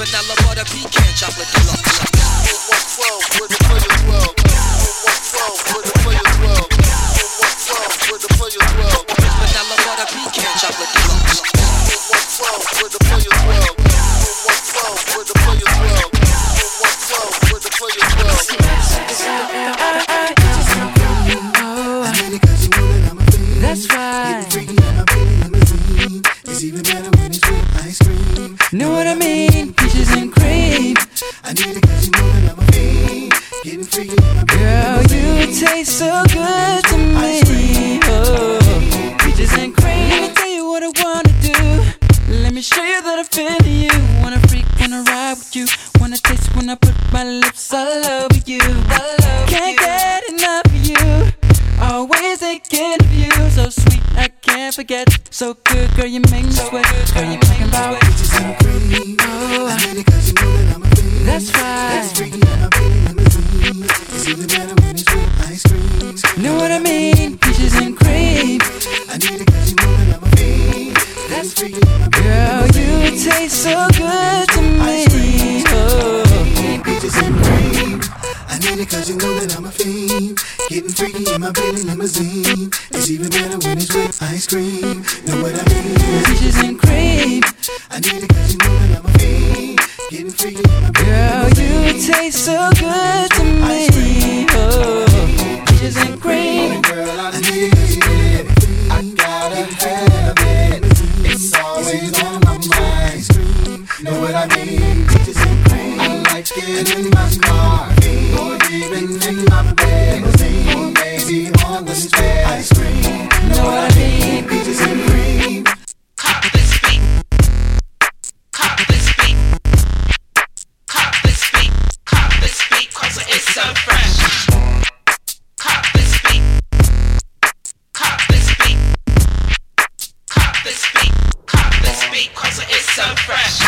vanilla, butter, pecan, chocolate deluxe. 112, where the players dwell. 112, where the players dwell. 112, where the players dwell. Vanilla, butter, pecan, chocolate deluxe. 112, where the players dwell. 112, where the players dwell. 112, where the players dwell. That's right. It's even better when it's with ice cream. Know what I mean? Peaches and cream. I need it cause you that I'm a fiend. Getting freaky in my Girl, you taste so good to me. Oh, peaches and cream. Let me tell you what I wanna do. Let me show you that I feel you. Wanna freak, wanna ride with you. Wanna taste when I put my lips all over you. I love forget. So good, girl, you make me sweat. Girl, you make me about peaches and cream. Oh, I need it cause you know that I'm a fiend. that's right. It's freaky in my pretty limousine. It's even better when it's with ice cream. Know what I mean? Peaches and cream. I need it cause you know that I'm a fiend. That's freaky in my pretty Girl, you taste so good to me. Oh, peaches and cream. I need it cause you know that I'm a fiend. Getting freaky in my Bentley limousine. It's even better when it's with ice cream. Know what I mean? peaches and cream. I need it cause you know that I'm a fiend. Getting freaky in my Girl, you taste so good to me. Oh, peaches and cream. Girl, I need it. I gotta have it. It's always on my mind. Know what I mean? Peaches and cream. I like it in my car. fresh.